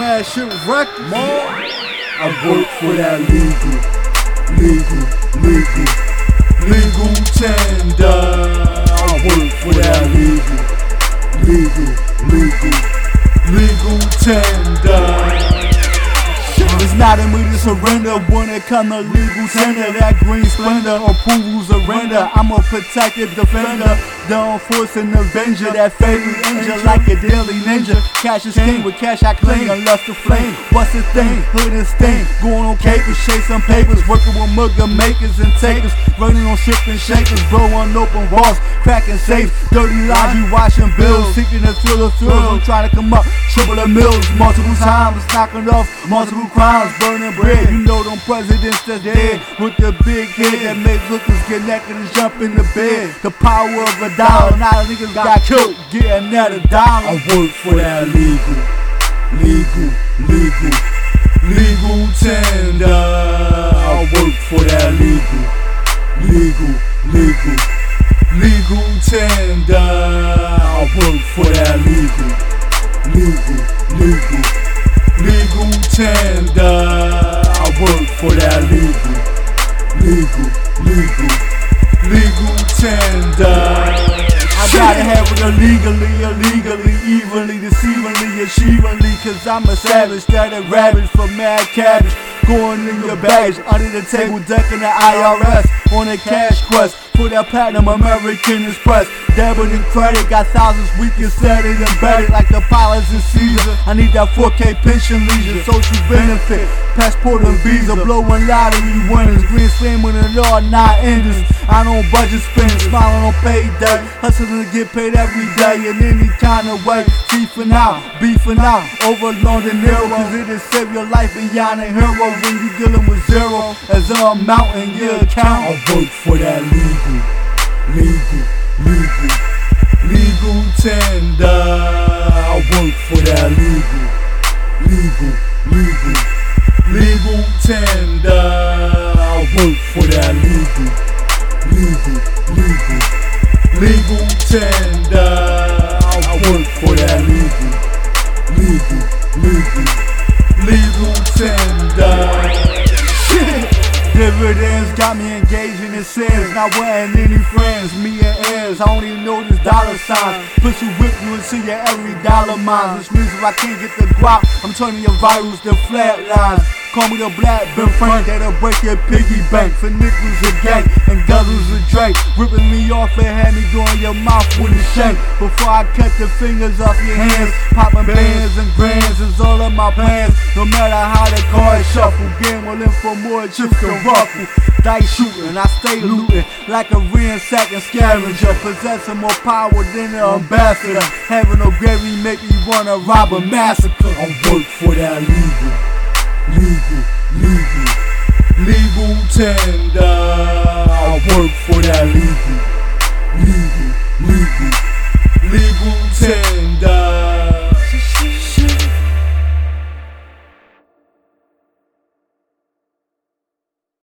Mad Shit Records. I work for that legal, legal, legal, legal tender. I work for that legal, legal, legal, legal tender. It's not in me to surrender when it come to legal tender. That green splendor, approval surrender. I'm a protective defender, the enforcing avenger. That fatal angel like a daily ninja. Cash is king with cash I cling, unless the flame. What's the thing? Hood and stain. Going on capers, chasing papers, working with mugger makers and takers. Running on shipping shakers, blowing open walls, cracking safes. Dirty laundry, washing bills, seeking the thrill of thrills. I'm trying to come up, triple the mills, multiple times, knocking off multiple crimes, burning bread. You know them presidents that's dead with the big head that make lookers get naked and jump in the bed. The power of a dollar, now niggas got killed getting at a I dollar. work for that legal, legal, legal, legal tender. I work for that legal, legal, legal, legal tender. I work for that legal, legal, legal, legal tender. I work for that legal, legal, legal have it illegally, illegally, evenly, deceivingly, achievingly, cause I'm a savage, static rabbit for mad cabbage. Going in your baggage, under the table, ducking the IRS on a cash quest. For that platinum American Express, debit and credit, got thousands we can set it embedded like the pilots in Caesar. I need that 4K pension leisure, social benefit, passport and visa, blowing lottery winners, green slamming it all, not enders. I don't budget spending, smiling on payday, hustling to get paid every day in any kind of way. Beefing out, beefing out over London Nero, cause it is save your life beyond a hero when you dealing with zero as a mountain your account. I work for that legal, legal, legal, legal tender. I work for that legal, legal, legal, legal tender. I work for that legal, legal, legal, legal tender. I work for that got me engaging in sins. Not wanting any friends, me and ends. I only know this dollar sign. Pussy whip you into your every dollar mine. This means if I can't get the guap, I'm turning your virus to flatlines. Call me the black Ben Frank, that'll break your piggy bank. For nickels a gang and guzzles a drink. Ripping me off and had me doing your mouth with a shank. Before I cut the fingers off your hands, popping bands and grands is all of my plans. No matter how the cards shuffle, gambling for more chips to ruffle. Dice shooting, I stay looting like a ransacking scavenger. Possessing more power than an ambassador. Having no gravy make me wanna rob a massacre. I work for that legal, legal, legal, legal tender. I work for